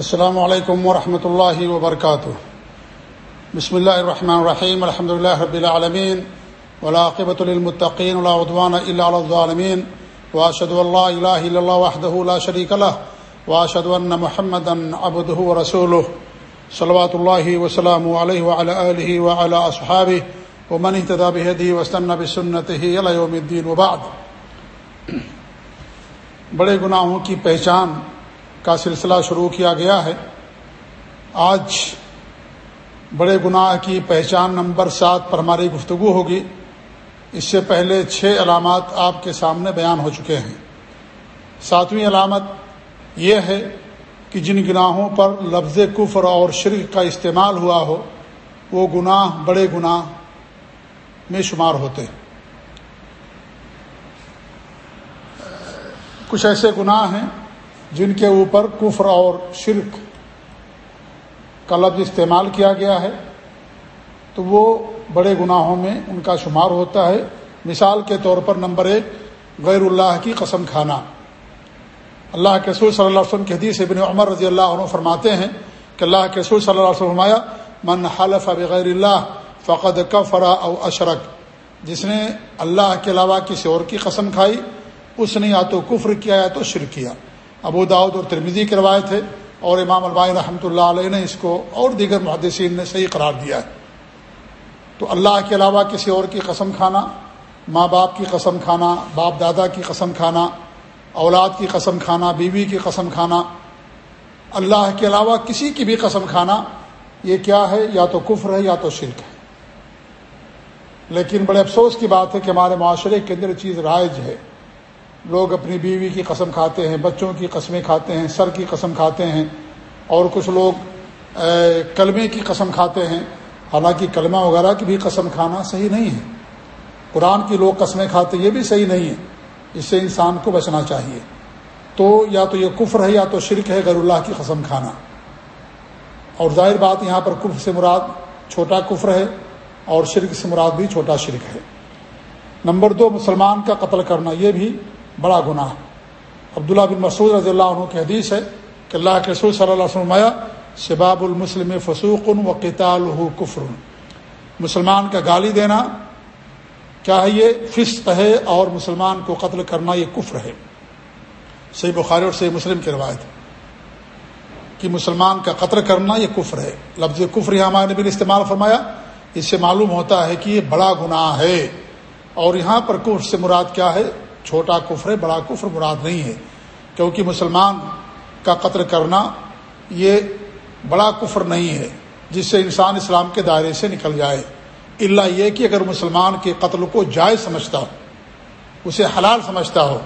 السلام علیکم ورحمۃ اللہ وبرکاتہ۔ بسم اللہ الرحمن الرحیم الحمد اللہ رب العالمین ولاقبۃ المطقین اللہ الا الظالمین واشد اللہ الہ الا اللہ وحدہ لا شریک له واشهد ان محمدا عبده ورسوله صلوات الله وسلامه عليه وعلى اله وعلى اصحابه ومن اهتدى بهديه واستنى بسنته الى يوم الدين وبعد۔ بڑے گناہوں کی پہچان کا سلسلہ شروع کیا گیا ہے۔ آج بڑے گناہ کی پہچان نمبر سات پر ہماری گفتگو ہوگی۔ اس سے پہلے چھ علامات آپ کے سامنے بیان ہو چکے ہیں۔ ساتویں علامت یہ ہے کہ جن گناہوں پر لفظ کفر اور شرک کا استعمال ہوا ہو، وہ گناہ بڑے گناہ میں شمار ہوتے ہیں۔ کچھ ایسے گناہ ہیں جن کے اوپر کفر اور شرک کا لفظ استعمال کیا گیا ہے، تو وہ بڑے گناہوں میں ان کا شمار ہوتا ہے۔ مثال کے طور پر نمبر ایک، غیر اللہ کی قسم کھانا۔ اللہ کے رسول صلی اللہ علیہ وسلم کی حدیث ابن عمر رضی اللہ عنہ فرماتے ہیں کہ اللہ کے رسول صلی اللہ علیہ وسلم فرمایا، من حلف بغیر اللہ فقد کفرا او اشرک جس نے اللہ کے علاوہ کسی اور کی قسم کھائی، اس نے یا تو کفر کیا یا تو شرک کیا۔ ابو داود اور ترمیزی کی روایت ہے اور امام البائی رحمۃ اللہ علیہ نے اس کو اور دیگر محدثین نے صحیح قرار دیا ہے۔ تو اللہ کے علاوہ کسی اور کی قسم کھانا، ماں باپ کی قسم کھانا، باپ دادا کی قسم کھانا، اولاد کی قسم کھانا، بیوی کی قسم کھانا، اللہ کے علاوہ کسی کی بھی قسم کھانا، یہ کیا ہے؟ یا تو کفر ہے یا تو شرک ہے۔ لیکن بڑے افسوس کی بات ہے کہ ہمارے معاشرے کے اندر چیز رائج ہے۔ لوگ اپنی بیوی کی قسم کھاتے ہیں، بچوں کی قسمیں کھاتے ہیں، سر کی قسم کھاتے ہیں، اور کچھ لوگ کلمے کی قسم کھاتے ہیں۔ حالانکہ کلمہ وغیرہ کی بھی قسم کھانا صحیح نہیں ہے۔ قرآن کی لوگ قسمیں کھاتے، یہ بھی صحیح نہیں ہے۔ اس سے انسان کو بچنا چاہیے۔ تو یا تو یہ کفر ہے یا تو شرک ہے، غیر اللہ کی قسم کھانا۔ اور ظاہر بات، یہاں پر کفر سے مراد چھوٹا کفر ہے اور شرک سے مراد بھی چھوٹا شرک ہے۔ نمبر دو، مسلمان کا قتل کرنا، یہ بھی بڑا گناہ۔ عبداللہ بن مسعود رضی اللہ عنہ کی حدیث ہے کہ اللہ کے رسول صلی اللہ علیہ وسلم شباب المسلم فسوقن و قطال کفر. مسلمان کا گالی دینا، کیا ہے یہ؟ فسق ہے اور مسلمان کو قتل کرنا یہ کفر ہے۔ صحیح بخاری اور صحیح مسلم کی روایت کہ مسلمان کا قتل کرنا یہ کفر ہے۔ لفظ کفر یہ ہمارے نبی نے استعمال فرمایا، اس سے معلوم ہوتا ہے کہ یہ بڑا گناہ ہے۔ اور یہاں پر کفر سے مراد کیا ہے؟ چھوٹا کفر ہے، بڑا کفر مراد نہیں ہے۔ کیونکہ مسلمان کا قتل کرنا یہ بڑا کفر نہیں ہے، جس سے انسان اسلام کے دائرے سے نکل جائے۔ اللہ یہ کہ اگر مسلمان کے قتل کو جائز سمجھتا ہو، اسے حلال سمجھتا ہو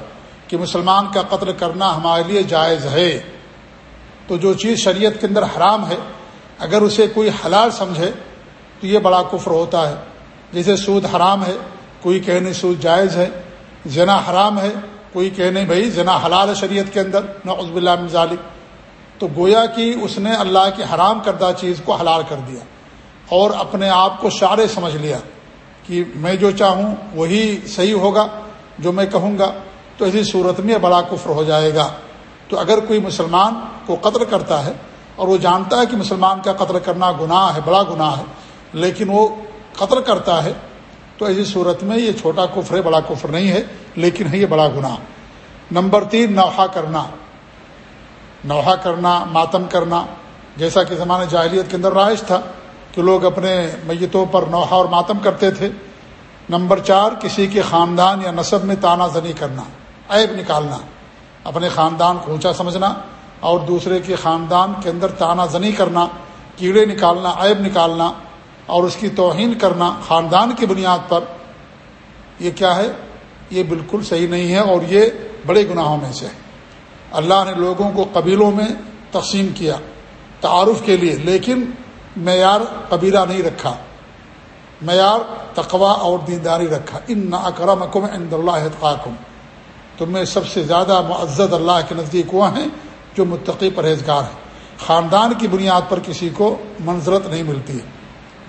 کہ مسلمان کا قتل کرنا ہمارے لیے جائز ہے، تو جو چیز شریعت کے اندر حرام ہے، اگر اسے کوئی حلال سمجھے تو یہ بڑا کفر ہوتا ہے۔ جیسے سود حرام ہے، کوئی کہنے سود جائز ہے زنا حرام ہے، کوئی کہنے بھائی زنا حلال ہے شریعت کے اندر نہ عزب اللہ ظالم تو گویا کہ اس نے اللہ کی حرام کردہ چیز کو حلال کر دیا اور اپنے آپ کو شعر سمجھ لیا کہ میں جو چاہوں وہی صحیح ہوگا، جو میں کہوں گا، تو اسی صورت میں بڑا کفر ہو جائے گا۔ تو اگر کوئی مسلمان کو قتل کرتا ہے اور وہ جانتا ہے کہ مسلمان کا قتل کرنا گناہ ہے، بڑا گناہ ہے، لیکن وہ قتل کرتا ہے تو ایسی صورت میں یہ چھوٹا کفر ہے، بڑا کفر نہیں ہے، لیکن ہے یہ بڑا گناہ۔ نمبر تین، نوحہ کرنا۔ نوحہ کرنا، ماتم کرنا۔ جیسا کہ زمانہ جاہلیت کے اندر رائج تھا کہ لوگ اپنے میتوں پر نوحہ اور ماتم کرتے تھے۔ نمبر چار، کسی کے خاندان یا نصب میں تانہ زنی کرنا، عیب نکالنا۔ اپنے خاندان کو اونچا سمجھنا اور دوسرے کے خاندان کے اندر تانہ زنی کرنا، کیڑے نکالنا، عیب نکالنا۔ اور اس کی توہین کرنا خاندان کی بنیاد پر، یہ کیا ہے؟ یہ بالکل صحیح نہیں ہے اور یہ بڑے گناہوں میں سے ہے۔ اللہ نے لوگوں کو قبیلوں میں تقسیم کیا تعارف کے لیے، لیکن معیار قبیلہ نہیں رکھا۔ معیار تقوا اور دینداری رکھا۔ ان نہ اکرم اکم عند اللہ اطقاکم تم میں سب سے زیادہ معزد اللہ کے نزدیک وہ ہیں جو متقی پرہیزگار ہیں۔ خاندان کی بنیاد پر کسی کو منظرت نہیں ملتی۔ ہے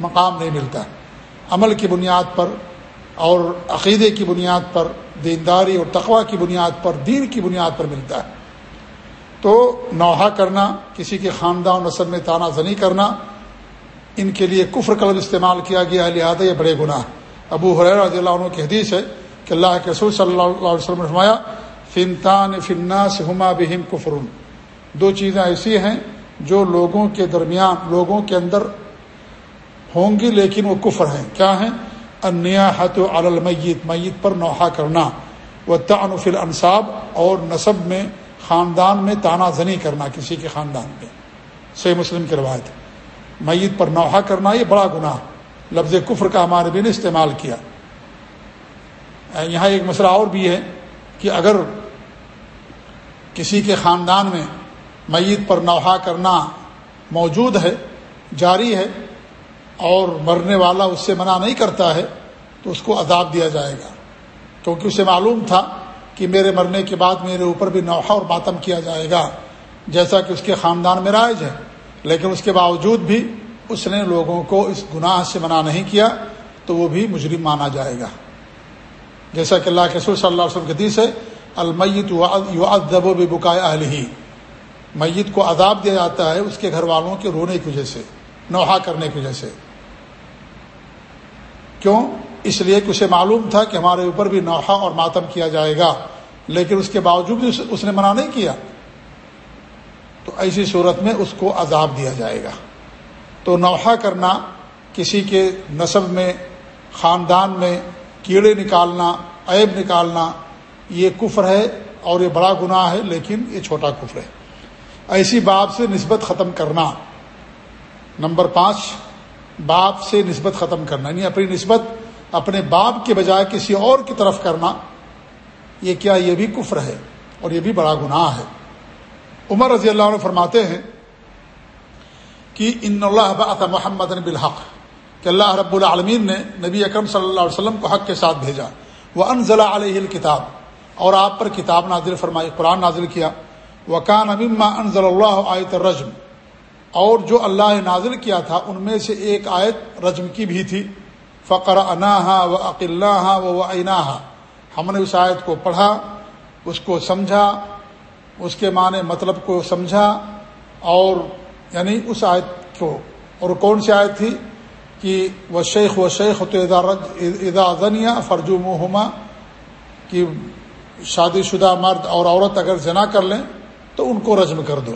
مقام نہیں ملتا عمل کی بنیاد پر اور عقیدے کی بنیاد پر، دینداری اور تقوا کی بنیاد پر، دین کی بنیاد پر ملتا ہے۔ تو نوحہ کرنا، کسی کے خاندان نسل میں تانہ زنی کرنا، ان کے لیے کفر قلب استعمال کیا گیا ہے، لہٰذا یہ بڑے گناہ ابو حریر رضی اللہ عنہ کی حدیث ہے کہ اللہ کے رسول صلی اللہ علیہ وسلم فرمایا، فنتان فنا سے ہما بہم کفرن دو چیزیں ایسی ہیں جو لوگوں کے درمیان، لوگوں کے اندر ہوں گی لیکن وہ کفر ہیں۔ کیا ہیں؟ انیا حت المیت، میت پر نوحہ کرنا۔ وہ تعنف الانصاب اور نصب میں، خاندان میں تانہ زنی کرنا، کسی کے خاندان میں۔ صحیح مسلم کی روایت میت پر نوحہ کرنا یہ بڑا گناہ۔ لفظ کفر کا ہمارے بھی نے استعمال کیا۔ یہاں ایک مسئلہ اور بھی ہے کہ اگر کسی کے خاندان میں میت پر نوحہ کرنا موجود ہے، جاری ہے اور مرنے والا اس سے منع نہیں کرتا ہے تو اس کو عذاب دیا جائے گا۔ کیونکہ اسے معلوم تھا کہ میرے مرنے کے بعد میرے اوپر بھی نوحہ اور ماتم کیا جائے گا، جیسا کہ اس کے خاندان میں رائج ہے۔ لیکن اس کے باوجود بھی اس نے لوگوں کو اس گناہ سے منع نہیں کیا، تو وہ بھی مجرم مانا جائے گا۔ جیسا کہ اللہ کے سر صلی اللہ علیہ وسلم حدیث ہے، المیت ادب و بکائے اہل ہی میت کو عذاب دیا جاتا ہے اس کے گھر والوں کے رونے کی وجہ سے، نوحہ کرنے کی وجہ سے۔ کیوں؟ اس لیے کہ اسے معلوم تھا کہ ہمارے اوپر بھی نوحہ اور ماتم کیا جائے گا، لیکن اس کے باوجود بھی اس نے منع نہیں کیا۔ تو ایسی صورت میں اس کو عذاب دیا جائے گا۔ تو نوحہ کرنا، کسی کے نصب میں، خاندان میں کیڑے نکالنا، عیب نکالنا، یہ کفر ہے اور یہ بڑا گناہ ہے، لیکن یہ چھوٹا کفر ہے۔ ایسی باپ سے نسبت ختم کرنا۔ نمبر پانچ باپ سے نسبت ختم کرنا یعنی اپنی نسبت اپنے باپ کے بجائے کسی اور کی طرف کرنا، یہ کیا، یہ بھی کفر ہے اور یہ بھی بڑا گناہ ہے۔ عمر رضی اللہ عنہ فرماتے ہیں کہ ان اللہ محمد بالحق، کہ اللہ رب العالمین نے نبی اکرم صلی اللہ علیہ وسلم کو حق کے ساتھ بھیجا۔ وہ ان ضلع علیہ الکتاب، اور آپ پر کتاب نازل فرمائی، قرآن نازل کیا۔ وکان امما انضل اللہ آیت رجم اور جو اللہ نے نازل کیا تھا، ان میں سے ایک آیت رجم کی بھی تھی۔ فقر انا و عقلّہ و عنا ہم نے اس آیت کو پڑھا، اس کو سمجھا، اس کے معنی مطلب کو سمجھا، اور یعنی اس آیت کو۔ اور کون سی آیت تھی؟ کہ وہ شیخ و شیخ تو ادا ذنیا فرجو محما کہ شادی شدہ مرد اور عورت اگر جنا کر لیں، تو ان کو رجم کر دو۔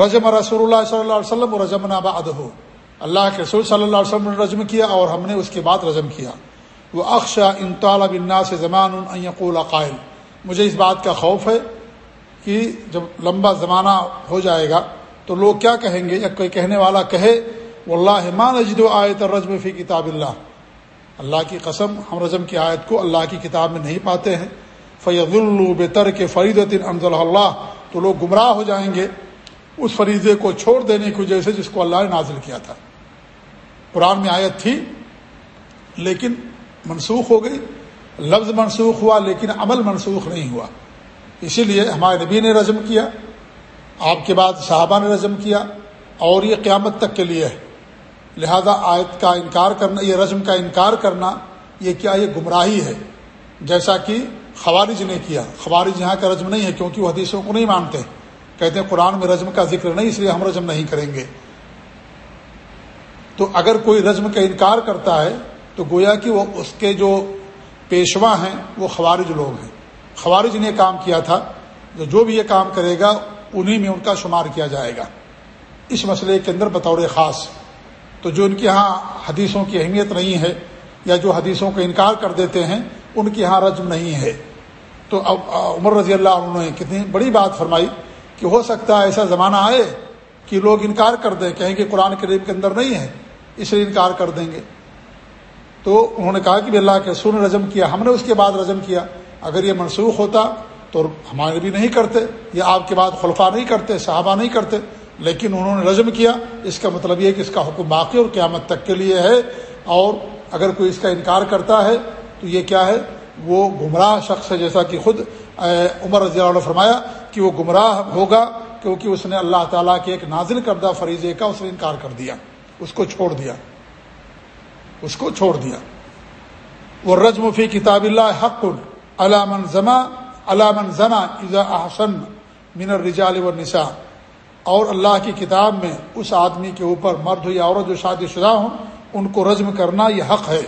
رجم رسول اللہ صلی اللہ علیہ وسلم و رجم ناباد ہو اللہ کے رسول صلی اللہ علیہ وسلم نے رجم کیا اور ہم نے اس کے بعد رجم کیا. وہ اکشا ان طالب بنا سے زمان یقول قائل. مجھے اس بات کا خوف ہے کہ جب لمبا زمانہ ہو جائے گا تو لوگ کیا کہیں گے؟ یا کوئی کہنے والا کہے وہ اللہ مان آیت رجم فی کتاب اللہ اللہ کی قسم، ہم رجم کی آیت کو اللہ کی کتاب میں نہیں پاتے ہیں. فیض البر کے فرید انضل اللہ تو لوگ گمراہ ہو جائیں گے اس فریضے کو چھوڑ دینے کی وجہ سے جس کو اللہ نے نازل کیا تھا۔ قرآن میں آیت تھی، لیکن منسوخ ہو گئی۔ لفظ منسوخ ہوا، لیکن عمل منسوخ نہیں ہوا۔ اسی لیے ہمارے نبی نے رجم کیا، آپ کے بعد صحابہ نے رجم کیا، اور یہ قیامت تک کے لیے ہے۔ لہذا آیت کا انکار کرنا، یہ رجم کا انکار کرنا، یہ کیا یہ گمراہی ہے۔ جیسا کہ خوارج نے کیا، خوارج یہاں کا رجم نہیں ہے، کیونکہ وہ حدیثوں کو نہیں مانتے۔ کہتے ہیں قرآن میں رجم کا ذکر نہیں، اس لیے ہم رجم نہیں کریں گے۔ تو اگر کوئی رجم کا انکار کرتا ہے، تو گویا کہ وہ اس کے جو پیشوا ہیں، وہ خوارج لوگ ہیں۔ خوارج نے کام کیا تھا، جو بھی یہ کام کرے گا، انہی میں ان کا شمار کیا جائے گا۔ اس مسئلے کے اندر بطور خاص، تو جو ان کے ہاں حدیثوں کی اہمیت نہیں ہے، یا جو حدیثوں کو انکار کر دیتے ہیں، ان کے ہاں رجم نہیں ہے۔ تو اب عمر رضی اللہ عنہ نے کتنی بڑی بات فرمائی۔ کہ ہو سکتا ہے ایسا زمانہ آئے کہ لوگ انکار کر دیں، کہیں کہ قرآن کریم کے اندر نہیں ہے، اس لیے انکار کر دیں گے۔ تو انہوں نے کہا کہ اللہ کے سن رجم کیا، ہم نے اس کے بعد رجم کیا۔ اگر یہ منسوخ ہوتا تو ہمارے بھی نہیں کرتے، یا آپ کے بعد خلفا نہیں کرتے، صحابہ نہیں کرتے۔ لیکن انہوں نے رجم کیا، اس کا مطلب یہ کہ اس کا حکم باقی اور قیامت تک کے لیے ہے۔ اور اگر کوئی اس کا انکار کرتا ہے تو یہ کیا ہے؟ وہ گمراہ شخص ہے، جیسا کہ خود عمر رضی اللہ فرمایا کہ وہ گمراہ ہوگا کیونکہ اس نے اللہ تعالیٰ کے ایک نازل کردہ فریضے کا اس نے انکار کر دیا، اس کو چھوڑ دیا، اس کو چھوڑ دیا۔ وہ رجم فی کتاب اللہ حق علامن زما علامن زنا احسن من الرجال و اور اللہ کی کتاب میں اس آدمی کے اوپر مرد یا عورت جو شادی شدہ ہوں، ان کو رجم کرنا یہ حق ہے۔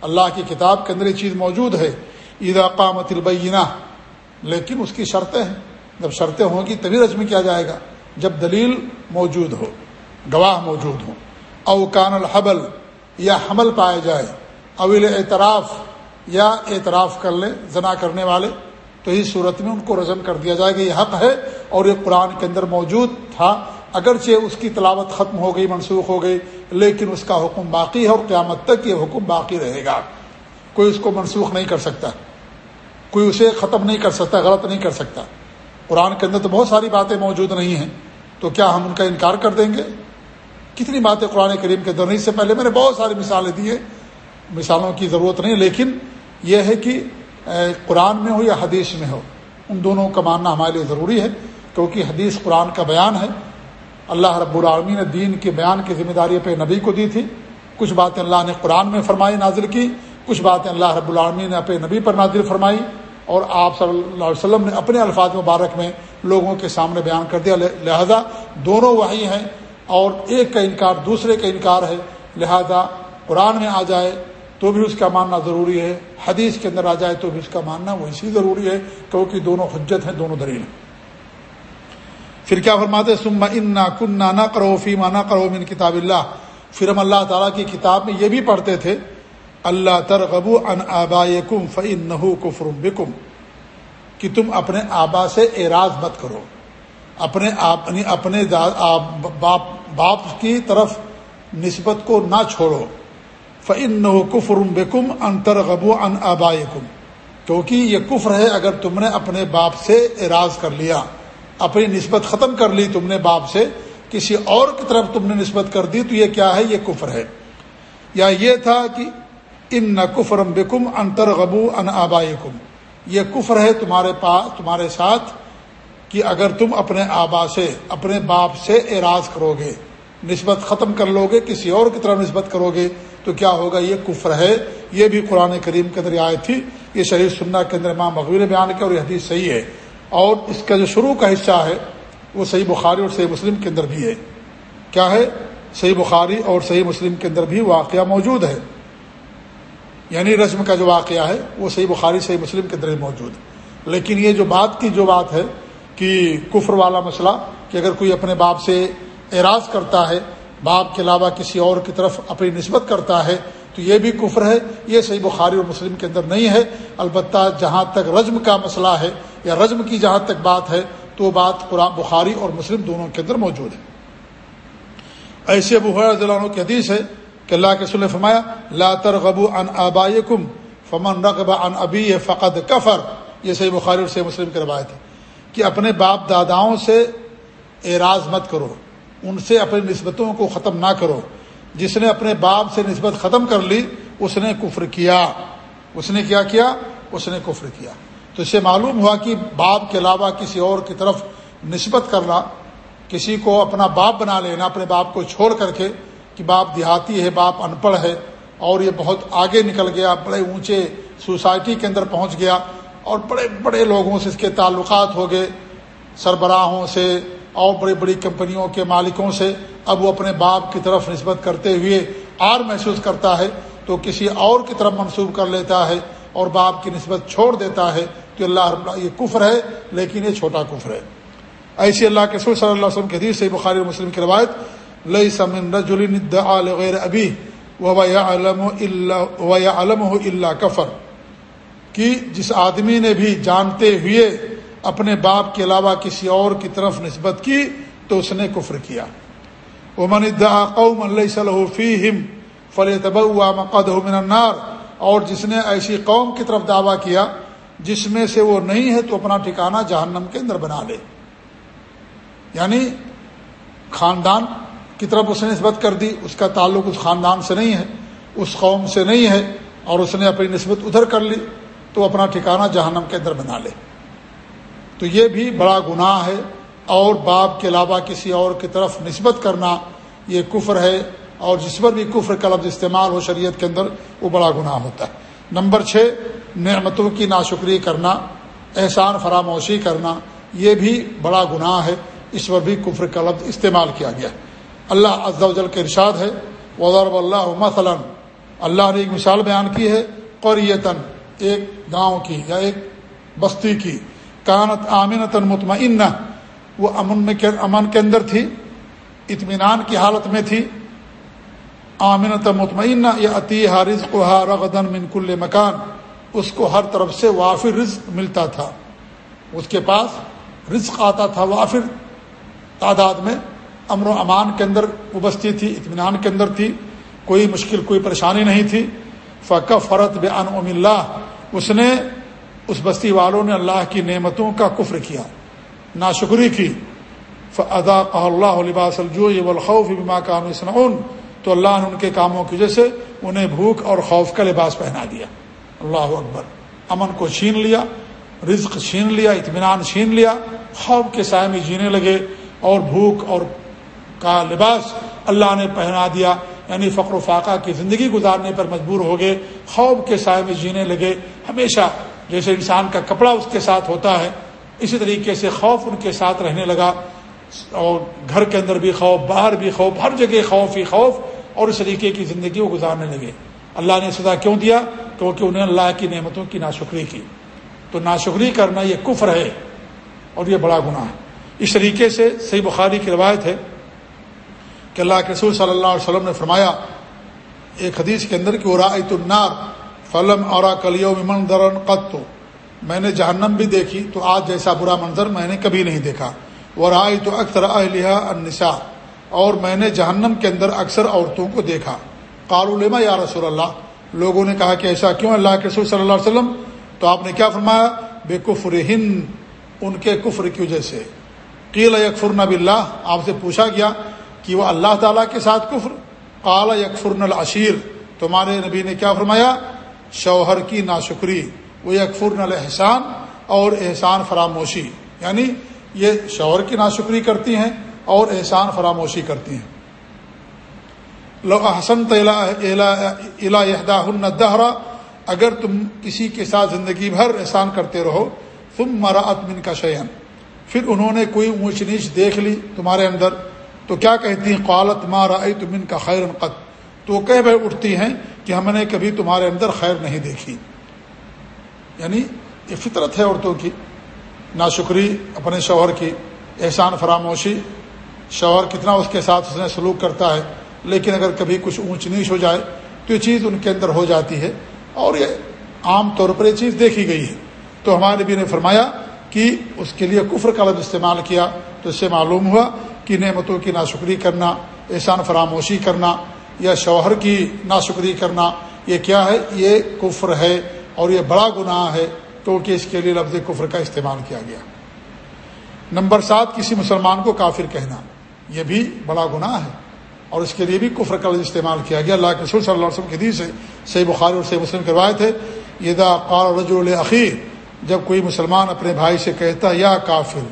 اللہ کی کتاب کے اندر یہ چیز موجود ہے۔ عید قامت البینہ لیکن اس کی شرطیں ہیں۔ جب شرطیں ہوں گی تبھی رجم کیا جائے گا۔ جب دلیل موجود ہو، گواہ موجود ہو اوکان الحبل، یا حمل پائے جائے۔ اول اعتراف یا اعتراف کر لیں زنا کرنے والے۔ تو اس صورت میں ان کو رجم کر دیا جائے گا، یہ حق ہے۔ اور یہ قرآن کے اندر موجود تھا۔ اگرچہ اس کی تلاوت ختم ہو گئی، منسوخ ہو گئی، لیکن اس کا حکم باقی ہے اور قیامت تک یہ حکم باقی رہے گا۔ کوئی اس کو منسوخ نہیں کر سکتا۔ کوئی اسے ختم نہیں کر سکتا، غلط نہیں کر سکتا۔ قرآن کے اندر تو بہت ساری باتیں موجود نہیں ہیں، تو کیا ہم ان کا انکار کر دیں گے؟ کتنی باتیں قرآن کریم کے اندر نہیں سے پہلے میں نے بہت ساری مثالیں دی ہیں۔ مثالوں کی ضرورت نہیں، لیکن یہ ہے کہ قرآن میں ہو یا حدیث میں ہو، ان دونوں کا ماننا ہمارے لیے ضروری ہے، کیونکہ حدیث قرآن کا بیان ہے۔ اللہ رب العالمین نے دین کے بیان کی ذمہ داری پہ نبی کو دی تھی۔ کچھ باتیں اللہ نے قرآن میں فرمائی، نازل کی۔ کچھ باتیں اللہ رب العالمین نے اپنے نبی پر نازل فرمائی۔ اور آپ صلی اللہ علیہ وسلم نے اپنے الفاظ مبارک میں لوگوں کے سامنے بیان کر دیا، لہذا دونوں وہی ہیں اور ایک کا انکار دوسرے کا انکار ہے، لہذا قرآن میں آ جائے تو بھی اس کا ماننا ضروری ہے، حدیث کے اندر آ جائے تو بھی اس کا ماننا وہ اسی ضروری ہے، کیونکہ دونوں حجت ہیں، دونوں دلیل پھر کیا فرماتے سما ان نہ کن نہ کرو فیما نہ کرو من کتاب اللہ۔ پھر ہم اللہ تعالیٰ کی کتاب میں یہ بھی پڑھتے تھے اللہ ترغبو ان آبا کم فعن نہ کفرم بکم، کہ تم اپنے آبا سے اعراض مت کرو۔ اپنے یعنی اپنے باپ باپ کی طرف نسبت کو نہ چھوڑو۔ فعن نہ کفر بکم ان ترغبو ان آبائے کم کیونکہ یہ کفر ہے اگر تم نے اپنے باپ سے اعراض کر لیا، اپنی نسبت ختم کر لی تم نے باپ سے، کسی اور کی طرف تم نے نسبت کر دی، تو یہ کیا ہے؟ یہ کفر ہے۔ یا یہ تھا کہ ان نہ کفرم بکم ان ترغبو ان آبائے کم یہ کفر ہے تمہارے پاس تمہارے ساتھ کہ اگر تم اپنے آبا سے، اپنے باپ سے اعراض کرو گے نسبت ختم کر لو گے کسی اور کی طرف نسبت کرو گے تو کیا ہوگا؟ یہ کفر ہے۔ یہ بھی قرآن کریم کے اندر آئے تھی، یہ شہید سننا کے اندر ماں مغویر بیان کیا اور یہ حدیث صحیح ہے۔ اور اس کا جو شروع کا حصہ ہے، وہ صحیح بخاری اور صحیح مسلم کے اندر بھی ہے۔ کیا ہے؟ صحیح بخاری اور صحیح مسلم کے اندر بھی واقعہ موجود ہے۔ یعنی رسم کا جو واقعہ ہے، وہ صحیح بخاری، صحیح مسلم کے اندر موجود لیکن یہ جو بات کی جو بات ہے کہ کفر والا مسئلہ، کہ اگر کوئی اپنے باپ سے اعراض کرتا ہے، باپ کے علاوہ کسی اور کی طرف اپنی نسبت کرتا ہے، تو یہ بھی کفر ہے۔ یہ صحیح بخاری اور مسلم کے اندر نہیں ہے۔ البتہ جہاں تک رزم کا مسئلہ ہے یا رزم کی جہاں تک بات ہے، تو وہ بات قرآن، بخاری اور مسلم دونوں کے اندر موجود ہے۔ ایسے رضی اللہ عنہ کی حدیث ہے کہ اللہ کے سلح فرمایا، لا ترغبو ان آبائکم، فمن رغب ان ابی فقد کفر۔ یہ صحیح بخاری اور صحیح مسلم کی روایت ہے کہ اپنے باپ داداؤں سے اعراض مت کرو، ان سے اپنی نسبتوں کو ختم نہ کرو۔ جس نے اپنے باپ سے نسبت ختم کر لی، اس نے کفر کیا۔ اس نے کیا کیا؟ اس نے کفر کیا۔ تو اسے معلوم ہوا کہ باپ کے علاوہ کسی اور کی طرف نسبت کرنا، کسی کو اپنا باپ بنا لینا، اپنے باپ کو چھوڑ کر کے کہ باپ دیہاتی ہے، باپ ان پڑھ ہے، اور یہ بہت آگے نکل گیا، بڑے اونچے سوسائٹی کے اندر پہنچ گیا، اور بڑے بڑے لوگوں سے اس کے تعلقات ہو گئے، سربراہوں سے، اور بڑی بڑی کمپنیوں کے مالکوں سے۔ اب وہ اپنے باپ کی طرف نسبت کرتے ہوئے آر محسوس کرتا ہے، تو کسی اور کی طرف منسوب کر لیتا ہے، اور باپ کی نسبت چھوڑ دیتا ہے، تو اللہ یہ کفر ہے، لیکن یہ چھوٹا کفر ہے۔ ایسی اللہ کے صلی اللہ علیہ وسلم کے حدیث سے بخاری مسلم کی روایت لئی سمن غیر ابھی علم علم اللہ کفر کہ جس آدمی نے بھی جانتے ہوئے اپنے باپ کے علاوہ کسی اور کی طرف نسبت کی تو اس نے کفر کیا۔ وہ من قوم اللہ صلی فیم فل طب مقد من النار۔ اور جس نے ایسی قوم کی طرف دعویٰ کیا جس میں سے وہ نہیں ہے تو اپنا ٹھکانہ جہنم کے اندر بنا لے۔ یعنی خاندان کی طرف اس نے نسبت کر دی، اس کا تعلق اس خاندان سے نہیں ہے، اس قوم سے نہیں ہے، اور اس نے اپنی نسبت ادھر کر لی تو اپنا ٹھکانہ جہنم کے اندر بنا لے۔ تو یہ بھی بڑا گناہ ہے، اور باپ کے علاوہ کسی اور کی طرف نسبت کرنا یہ کفر ہے، اور جس پر بھی کفر کا لفظ استعمال ہو شریعت کے اندر، وہ بڑا گناہ ہوتا ہے۔ نمبر چھ، نعمتوں کی ناشکری کرنا، احسان فراموشی کرنا، یہ بھی بڑا گناہ ہے، اس پر بھی کفر کا لفظ استعمال کیا گیا۔ ہے اللہ عز و جل کے ارشاد ہے، وضرب اللہ مثلا۔ اللہ نے ایک مثال بیان کی ہے قریتن ایک گاؤں کی یا ایک بستی کی۔ کانت آمینتاً مطمئن وہ امن میں امن کے اندر تھی، اطمینان کی حالت میں تھی۔ آمنت مطمئنہ، یا عطی رزق و رغدن من کل مکان۔ اس کو ہر طرف سے وافر رزق ملتا تھا۔ اس کے پاس رزق آتا تھا وافر تعداد میں۔ امن و امان کے اندر وہ بستی تھی، اطمینان کے اندر تھی، کوئی مشکل، کوئی پریشانی نہیں تھی۔ فق فرت بے ان اللہ اس نے، اس بستی والوں نے اللہ کی نعمتوں کا کفر کیا، ناشکری کی۔ ادا اللہ لباس الجو الخوف بما کام اسنعون تو اللہ نے ان کے کاموں کی وجہ سے انہیں بھوک اور خوف کا لباس پہنا دیا۔ اللہ اکبر۔ امن کو چھین لیا، رزق چھین لیا، اطمینان چھین لیا، خوف کے سائے میں جینے لگے اور بھوک اور کا لباس اللہ نے پہنا دیا یعنی فقر و فاقہ کی زندگی گزارنے پر مجبور ہو گئے، خوف کے سائے میں جینے لگے۔ ہمیشہ جیسے انسان کا کپڑا اس کے ساتھ ہوتا ہے، اسی طریقے سے خوف ان کے ساتھ رہنے لگا۔ اور گھر کے اندر بھی خوف، باہر بھی خوف، ہر جگہ خوف ہی خوف، اور اس طریقے کی زندگی وہ گزارنے لگے۔ اللہ نے سزا کیوں دیا؟ کیونکہ انہیں اللہ کی نعمتوں کی ناشکری کی۔ تو ناشکری کرنا یہ کفر ہے اور یہ بڑا گناہ ہے۔ اس طریقے سے صحیح بخاری کی روایت ہے کہ اللہ کے رسول صلی اللہ علیہ وسلم نے فرمایا، ایک حدیث کے اندر کہ وہ النار، فلم اور کلیو ممن درن قط، میں نے جہنم بھی دیکھی تو آج جیسا برا منظر میں نے کبھی نہیں دیکھا۔ وہ رائے تو اکثر اہلیہ النساء، اور میں نے جہنم کے اندر اکثر عورتوں کو دیکھا۔ قالما یا رسول اللہ لوگوں نے کہا کہ ایسا کیوں اللہ کے رسول صلی اللہ علیہ وسلم؟ تو آپ نے کیا فرمایا؟ بے کفر ہند ان کے کفر کی وجہ سے۔ قیل یکفر نب اللہ آپ سے پوچھا گیا کہ وہ اللہ تعالیٰ کے ساتھ کفر۔ قال یکفرن العشیر۔ تمہارے نبی نے کیا فرمایا؟ شوہر کی ناشکری۔ وہ یکفرن الحسان اور احسان فراموشی۔ یعنی یہ شوہر کی ناشکری کرتی ہیں اور احسان فراموشی کرتی ہیں۔ لو حسن دہرا اگر تم کسی کے ساتھ زندگی بھر احسان کرتے رہو تم مرا اتمن کا شعین پھر انہوں نے کوئی اونچ نیچ دیکھ لی تمہارے اندر۔ تو کیا کہتی ہیں؟ قالت مارا تمن کا خیر قط تو کہہ بھائی اٹھتی ہیں کہ ہم نے کبھی تمہارے اندر خیر نہیں دیکھی۔ یعنی یہ فطرت ہے عورتوں کی۔ ناشکری اپنے شوہر کی۔ احسان فراموشی۔ شوہر کتنا اس کے ساتھ اس نے سلوک کرتا ہے۔ لیکن اگر کبھی کچھ اونچ نیچ ہو جائے تو یہ چیز ان کے اندر ہو جاتی ہے۔ اور یہ عام طور پر یہ چیز دیکھی گئی ہے۔ تو ہمارے نبی نے فرمایا کہ اس کے لیے کفر کا لفظ استعمال کیا تو اس سے معلوم ہوا کہ نعمتوں کی ناشکری کرنا، احسان فراموشی کرنا یا شوہر کی ناشکری کرنا، یہ کیا ہے؟ یہ کفر ہے اور یہ بڑا گناہ ہے کیونکہ اس کے لیے لفظ کفر کا استعمال کیا گیا۔ نمبر سات، کسی مسلمان کو کافر کہنا، یہ بھی بڑا گناہ ہے اور اس کے لیے بھی کفر کا لفظ استعمال کیا گیا۔ اللہ کے رسول صلی اللہ علیہ وسلم کی حدیث ہے، صحیح بخاری اور صحیح مسلم کروائے تھے یہ دا قار رجول عقیر جب کوئی مسلمان اپنے بھائی سے کہتا یا کافر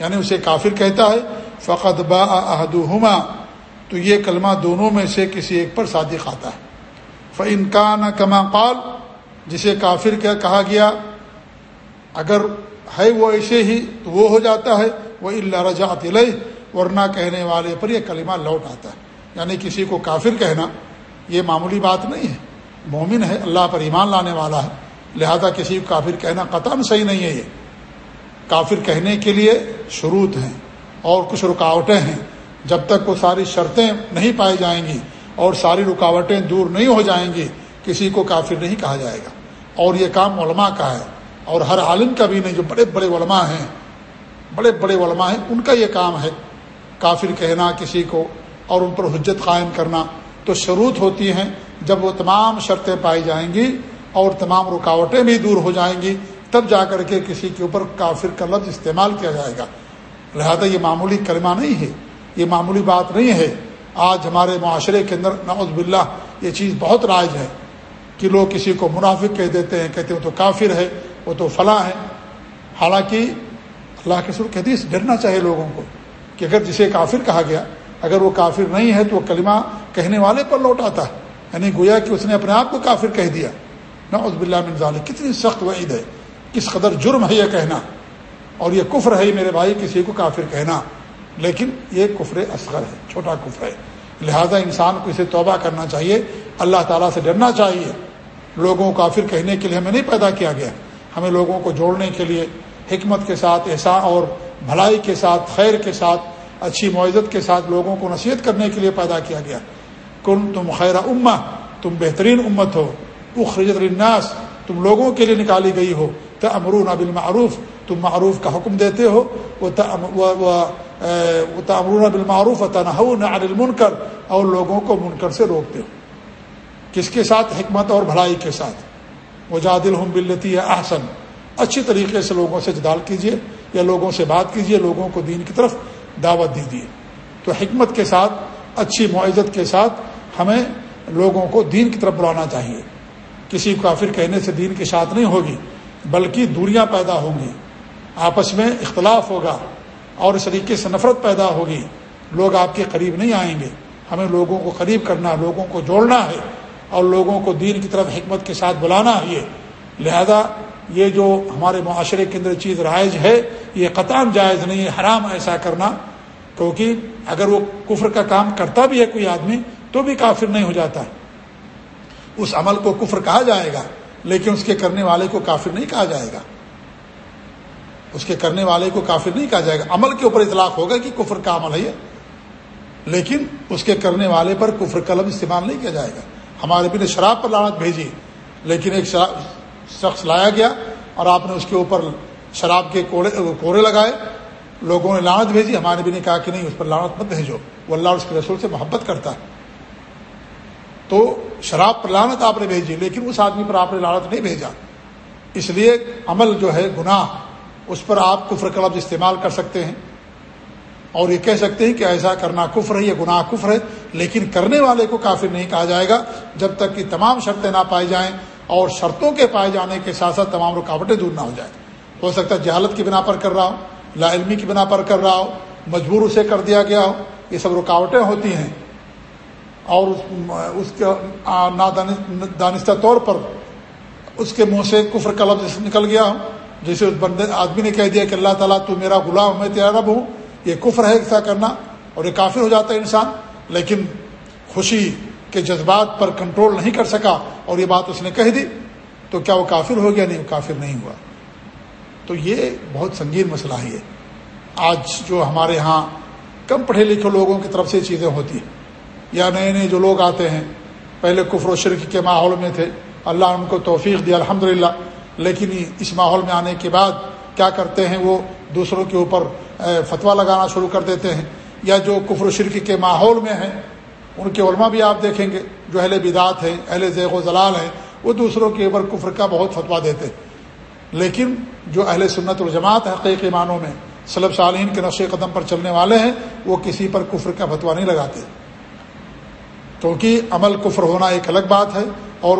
یعنی اسے کافر کہتا ہے فقط با احدما تو یہ کلمہ دونوں میں سے کسی ایک پر صادق آتا ہے۔ فن کا نہ کما قال۔ جسے کافر کیا کہا گیا، اگر ہے وہ ایسے ہی تو وہ ہو جاتا ہے۔ وہ اللہ رجعت علیہ ورنہ کہنے والے پر یہ کلمہ لوٹ آتا ہے۔ یعنی کسی کو کافر کہنا، یہ معمولی بات نہیں ہے۔ مومن ہے، اللہ پر ایمان لانے والا ہے۔ لہذا کسی کو کافر کہنا قطن صحیح نہیں ہے یہ۔ کافر کہنے کے لیے شروط ہیں۔ اور کچھ رکاوٹیں ہیں۔ جب تک وہ ساری شرطیں نہیں پائی جائیں گی اور ساری رکاوٹیں دور نہیں ہو جائیں گی، کسی کو کافر نہیں کہا جائے گا۔ اور یہ کام علماء کا ہے۔ اور ہر عالم کا بھی نہیں، جو بڑے بڑے علماء ہیں، بڑے بڑے علماء ہیں، ان کا یہ کام ہے۔ کافر کہنا، کسی کو اور ان پر حجت قائم کرنا تو شروط ہوتی ہیں۔ جب وہ تمام شرطیں پائی جائیں گی اور تمام رکاوٹیں بھی دور ہو جائیں گی، تب جا کر کے کسی کے اوپر کافر کا لفظ استعمال کیا جائے گا۔ لہذا یہ معمولی کلمہ نہیں ہے، یہ معمولی بات نہیں ہے۔ آج ہمارے معاشرے کے اندر نعوذ باللہ یہ چیز بہت رائج ہے کہ لوگ کسی کو منافق کہہ دیتے ہیں، کہتے ہیں وہ تو کافر ہے، وہ تو فلاں ہے۔ حالانکہ اللہ کے سر کہتی ڈرنا چاہیے لوگوں کو کہ اگر جسے کافر کہا گیا، اگر وہ کافر نہیں ہے تو وہ کلمہ کہنے والے پر لوٹ آتا ہے۔ یعنی گویا کہ اس نے اپنے آپ کو کافر کہہ دیا۔ نعوذ باللہ من ظالم کتنی سخت وعید ہے۔ کس قدر جرم ہے یہ کہنا۔ اور یہ کفر ہے میرے بھائی، کسی کو کافر کہنا۔ لیکن یہ کفر اصغر ہے، چھوٹا کفر ہے۔ لہذا انسان کو اسے توبہ کرنا چاہیے۔ اللہ تعالیٰ سے ڈرنا چاہیے۔ لوگوں کو کافر کہنے کے لیے ہمیں نہیں پیدا کیا گیا۔ ہمیں لوگوں کو جوڑنے کے لیے حکمت کے ساتھ، احسان اور بھلائی کے ساتھ، خیر کے ساتھ، اچھی معزت کے ساتھ لوگوں کو نصیحت کرنے کے لیے پیدا کیا گیا۔ کن تم خیر امہ، تم بہترین امت ہو۔ اخرجت الناس تم لوگوں کے لیے نکالی گئی ہو۔ تو امرون ابل تم معروف کا حکم دیتے ہو، وہ امرون ابل معروف المنکر، اور لوگوں کو منکر سے روکتے ہو۔ کس کے ساتھ؟ حکمت اور بھلائی کے ساتھ۔ وہ جادل ہوں بلتی ہے احسن۔ اچھی طریقے سے لوگوں سے جدال کیجیے یا لوگوں سے بات کیجیے لوگوں کو دین کی طرف دعوت دیجیے تو حکمت کے ساتھ، اچھی معزت کے ساتھ ہمیں لوگوں کو دین کی طرف بلانا چاہیے۔ کسی کافر کہنے سے دین کی شاعت نہیں ہوگی۔ بلکہ دوریاں پیدا ہوں گی۔ آپس میں اختلاف ہوگا اور اس طریقے سے نفرت پیدا ہوگی۔ لوگ آپ کے قریب نہیں آئیں گے۔ ہمیں لوگوں کو قریب کرنا، لوگوں کو جوڑنا ہے اور لوگوں کو دین کی طرف حکمت کے ساتھ بلانا ہے۔ یہ لہذا یہ جو ہمارے معاشرے کے اندر چیز رائج ہے، یہ قطام جائز نہیں ہے، حرام ایسا کرنا۔ کیونکہ اگر وہ کفر کا کام کرتا بھی ہے کوئی آدمی، تو بھی کافر نہیں ہو جاتا۔ اس عمل کو کفر کہا جائے گا۔ لیکن اس کے کرنے والے کو کافر نہیں کہا جائے گا۔ اس کے کرنے والے کو کافر نہیں کہا جائے گا۔ عمل کے اوپر اطلاق ہوگا کہ کفر کا عمل ہے۔ لیکن اس کے کرنے والے پر کفر قلم استعمال نہیں کیا جائے گا۔ ہمارے بھی نے شراب پر لانت بھیجی، لیکن ایک شخص لایا گیا اور آپ نے اس کے اوپر شراب کے کوڑے لگائے۔ لوگوں نے لانت بھیجی۔ ہمارے بھی نے کہا کہ نہیں، اس پر لانت مت بھیجو۔ وہ اللہ اور اس کے رسول سے محبت کرتا ہے۔ تو شراب پر لانت آپ نے بھیجی، لیکن اس آدمی پر آپ نے لانت نہیں بھیجا۔ اس لیے عمل جو ہے گناہ، اس پر آپ کفر کلب استعمال کر سکتے ہیں۔ اور یہ کہہ سکتے ہیں کہ ایسا کرنا کفر ہے یہ گناہ کفر ہے، لیکن کرنے والے کو کافر نہیں کہا جائے گا۔ جب تک کہ تمام شرطیں نہ پائی جائیں اور شرطوں کے پائے جانے کے ساتھ ساتھ تمام رکاوٹیں دور نہ ہو جائیں۔ ہو سکتا ہے جہالت کی بنا پر کر رہا ہو لا علمی کی بنا پر کر رہا ہو مجبور اسے کر دیا گیا ہو۔ یہ سب رکاوٹیں ہوتی ہیں۔ اور اس کے دانستہ طور پر اس کے منہ سے کفر کا لفظ نکل گیا۔ جیسے اس بندے، آدمی نے کہہ دیا کہ اللہ تعالیٰ تو میرا غلام، میں تیرا رب ہوں۔ یہ کفر ہے ایسا کرنا اور یہ کافر ہو جاتا ہے انسان۔ لیکن خوشی کے جذبات پر کنٹرول نہیں کر سکا اور یہ بات اس نے کہہ دی، تو کیا وہ کافر ہو گیا؟ نہیں، وہ کافر نہیں ہوا۔ تو یہ بہت سنگین مسئلہ ہے۔ آج جو ہمارے ہاں کم پڑھے لکھے لوگوں کی طرف سے چیزیں ہوتی ہیں۔ یا نئے نئے جو لوگ آتے ہیں، پہلے کفر و شرک کے ماحول میں تھے۔ اللہ ان کو توفیق دیا الحمد لیکن اس ماحول میں آنے کے بعد کیا کرتے ہیں؟ وہ دوسروں کے اوپر فتویٰ لگانا شروع کر دیتے ہیں۔ یا جو کفر و شرک کے ماحول میں ہیں، ان کے علماء بھی آپ دیکھیں گے۔ جو اہل بدعت ہیں، اہل ذیغ و ضلال ہیں، وہ دوسروں کے اوپر کفر کا بہت فتویٰ دیتے ہیں۔ لیکن جو اہل سنت الجماعت حقیقی معنوں میں صلب صالحین کے نقش قدم پر چلنے والے ہیں، وہ کسی پر کفر کا فتویٰ نہیں لگاتے۔ کیونکہ عمل کفر ہونا ایک الگ بات ہے اور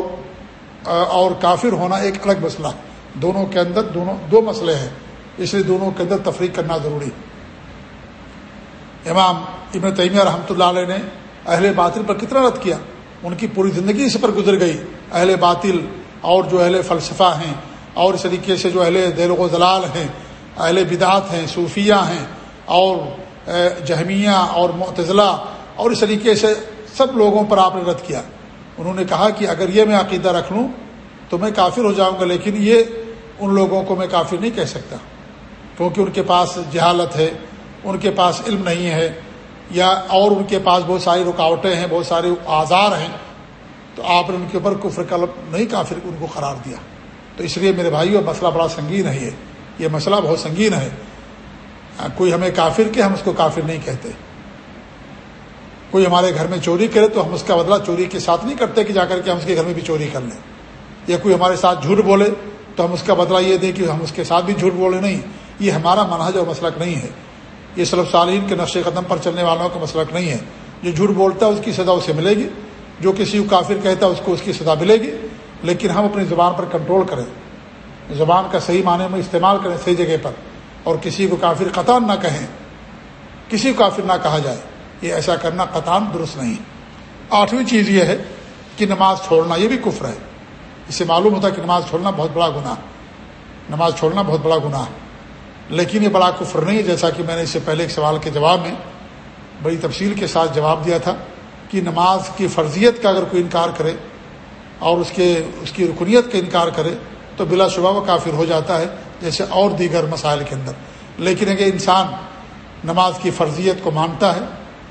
اور کافر ہونا ایک الگ مسئلہ ہے۔ دونوں کے اندر دونوں، دو مسئلے ہیں۔ اس لیے دونوں کے اندر تفریق کرنا ضروری امام ابن تیمیہ رحمۃ اللہ علیہ نے اہل باطل پر کتنا رد کیا؟ ان کی پوری زندگی اس پر گزر گئی۔ اہل باطل اور جو اہل فلسفہ ہیں اور اس طریقے سے جو اہل دیر و ضلال ہیں، اہل بدعت ہیں، صوفیہ ہیں اور جہمیہ اور معتضلاع اور اس طریقے سے سب لوگوں پر آپ نے رد کیا۔ انہوں نے کہا کہ اگر یہ میں عقیدہ رکھ لوں تو میں کافر ہو جاؤں گا، لیکن یہ ان لوگوں کو میں کافر نہیں کہہ سکتا۔ کیونکہ ان کے پاس جہالت ہے، ان کے پاس علم نہیں ہے، یا اور ان کے پاس بہت ساری رکاوٹیں ہیں، بہت سارے آزار ہیں، تو آپ نے ان کے اوپر کفر قلب نہیں کافر، ان کو قرار دیا۔ تو اس لیے میرے بھائی مسئلہ بڑا سنگین ہے یہ۔ یہ مسئلہ بہت سنگین ہے۔ کوئی ہمیں کافر کے ہم اس کو کافر نہیں کہتے۔ کوئی ہمارے گھر میں چوری کرے تو ہم اس کا بدلہ چوری کے ساتھ نہیں کرتے کہ جا کر کے ہم اس کے گھر میں بھی چوری کر لیں۔ یا کوئی ہمارے ساتھ جھوٹ بولے تو ہم اس کا بدلہ یہ دیں کہ ہم اس کے ساتھ بھی جھوٹ بولے نہیں، یہ ہمارا منہج اور مسلک نہیں ہے۔ یہ صلب صالحین کے نقش قدم پر چلنے والوں کا مسلک نہیں ہے۔ جو جھوٹ بولتا ہے اس کی سزا اسے ملے گی۔ جو کسی کو کافر کہتا ہے اس کو اس کی سزا ملے گی۔ لیکن ہم اپنی زبان پر کنٹرول کریں۔ زبان کا صحیح معنی میں استعمال کریں صحیح جگہ پر۔ اور کسی کو کافر قطان نہ کہیں، کسی کو کافر نہ کہا جائے۔ یہ ایسا کرنا قطان درست نہیں آٹھویں چیز یہ ہے کہ نماز چھوڑنا یہ بھی کفر ہے۔ اسے معلوم ہوتا ہے کہ نماز چھوڑنا بہت بڑا گناہ نماز چھوڑنا بہت بڑا گناہ لیکن یہ بڑا کفر نہیں ہے، جیسا کہ میں نے اس سے پہلے ایک سوال کے جواب میں بڑی تفصیل کے ساتھ جواب دیا تھا کہ نماز کی فرضیت کا اگر کوئی انکار کرے اور اس کے، اس کی رکنیت کا انکار کرے تو بلا شبہ وہ کافر ہو جاتا ہے، جیسے اور دیگر مسائل کے اندر۔ لیکن اگر انسان نماز کی فرضیت کو مانتا ہے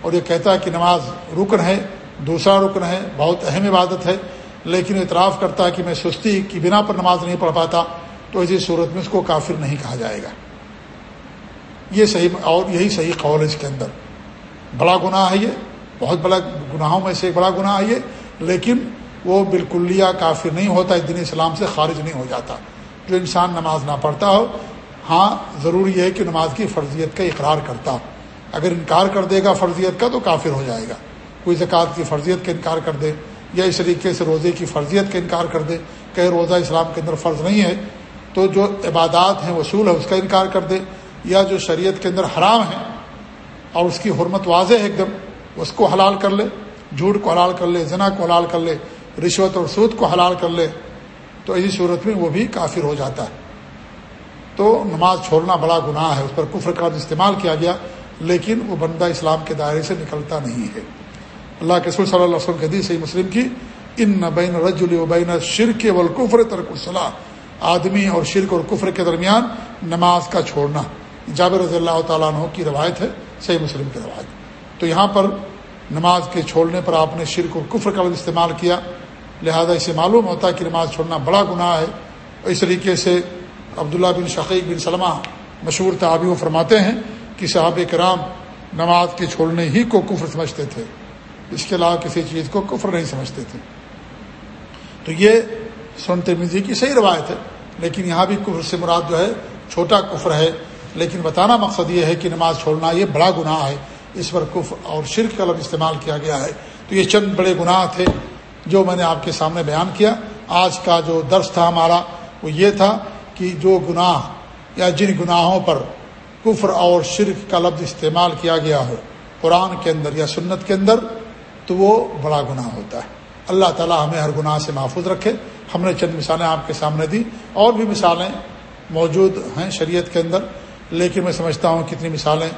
اور یہ کہتا ہے کہ نماز رکن ہے، دوسرا رکن ہے، بہت اہم عبادت ہے، لیکن اعتراف کرتا ہے کہ میں سستی کی بنا پر نماز نہیں پڑھ پاتا، تو اسی صورت میں اس کو کافر نہیں کہا جائے گا۔ یہ صحیح اور یہی صحیح قول ہے اس کے اندر۔ بڑا گناہ ہے یہ، بہت بڑا گناہوں میں سے ایک بڑا گناہ ہے یہ، لیکن وہ بالکلیہ کافر نہیں ہوتا دن اسلام سے خارج نہیں ہو جاتا۔ جو انسان نماز نہ پڑھتا ہو ہاں ضروری ہے کہ نماز کی فرضیت کا اقرار کرتا اگر انکار کر دے گا فرضیت کا تو کافر ہو جائے گا۔ کوئی زکوٰۃ کی فرضیت کا انکار کر دے یا اس طریقے سے روزے کی فرضیت کا انکار کر دے کہ روزہ اسلام کے اندر فرض نہیں ہے، تو جو عبادات ہیں، وصول ہے، اس کا انکار کر دے یا جو شریعت کے اندر حرام ہے اور اس کی حرمت واضح ہے ایک دم، اس کو حلال کر لے، جھوٹ کو حلال کر لے، زنا کو حلال کر لے، رشوت اور سود کو حلال کر لے، تو اسی صورت میں وہ بھی کافر ہو جاتا ہے۔ تو نماز چھوڑنا بڑا گناہ ہے، اس پر کفر کا استعمال کیا گیا۔ لیکن وہ بندہ اسلام کے دائرے سے نکلتا نہیں ہے۔ اللہ کے صلی اللہ علیہ وسلم کے حدیث مسلم کی، ان نہ بین رج البین شرک و القفر ترک الصلاح آدمی اور شرک اور کفر کے درمیان نماز کا چھوڑنا۔ جابر رضی اللہ تعالیٰ عنہ کی روایت ہے، صحیح مسلم کی روایت۔ تو یہاں پر نماز کے چھوڑنے پر آپ نے شرک اور کفر کا استعمال کیا۔ لہذا اسے معلوم ہوتا ہے کہ نماز چھوڑنا بڑا گناہ ہے۔ اس طریقے سے عبداللہ بن شقیق بن سلمہ مشہور تعبی و فرماتے ہیں کہ صحاب کرام نماز کے چھوڑنے ہی کو کفر سمجھتے تھے۔ اس کے علاوہ کسی چیز کو کفر نہیں سمجھتے تھے۔ تو یہ سنتے مزی کی صحیح روایت ہے، لیکن یہاں بھی کفر سے مراد جو ہے، چھوٹا کفر ہے۔ لیکن بتانا مقصد یہ ہے کہ نماز چھوڑنا یہ بڑا گناہ ہے۔ اس پر کفر اور شرک کا لفظ استعمال کیا گیا ہے۔ تو یہ چند بڑے گناہ تھے جو میں نے آپ کے سامنے بیان کیا۔ آج کا جو درس تھا ہمارا، وہ یہ تھا کہ جو گناہ یا جن گناہوں پر کفر اور شرک کا لفظ استعمال کیا گیا ہو، قرآن کے اندر یا سنت کے اندر، تو وہ بڑا گناہ ہوتا ہے۔ اللہ تعالیٰ ہمیں ہر گناہ سے محفوظ رکھے۔ ہم نے چند مثالیں آپ کے سامنے دی۔ اور بھی مثالیں موجود ہیں شریعت کے اندر۔ لیکن میں سمجھتا ہوں کتنی مثالیں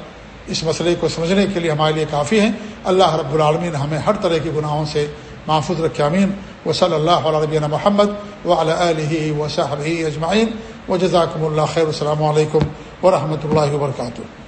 اس مسئلے کو سمجھنے کے لیے ہمارے لیے کافی ہیں۔ اللہ رب العالمین ہمیں ہر طرح کے گناہوں سے محفوظ رکھے۔ امین و صلی اللہ علیہ محمد و علیہ و صحب اجمعین۔ و جزاکم اللہ خیر۔ السلام علیکم ورحمۃ اللہ وبرکاتہ